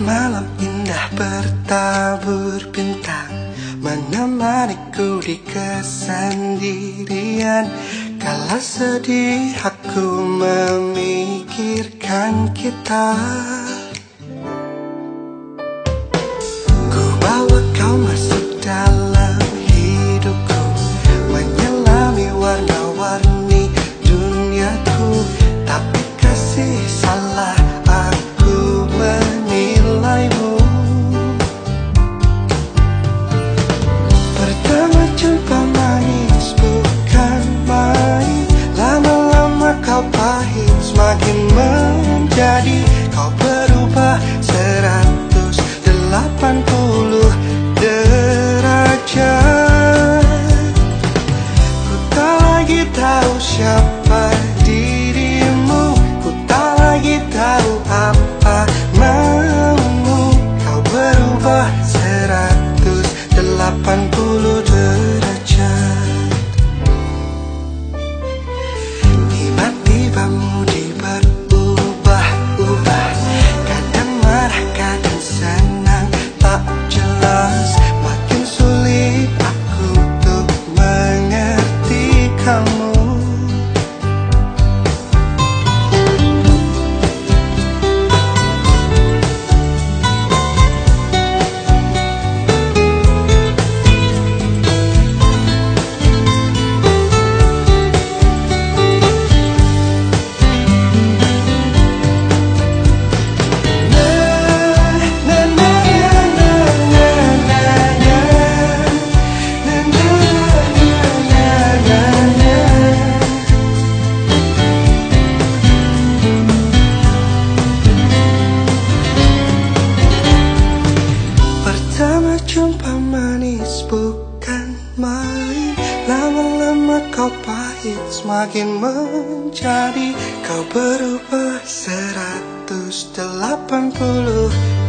malam indah bertabur bintang Menemaniku di kesendirian. Kala sedih aku memikirkan kita pahit semakin menjadi Kau berubah 180 derajat. Ku tak lagi tahu siapa dirimu Ku tak lagi tahu apa maumu. Kau berubah Pertama jumpa manis bukan main. Lama-lama kau pahit semakin menjadi. Kau berubah 180 derajat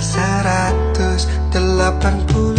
seratus delapan puluh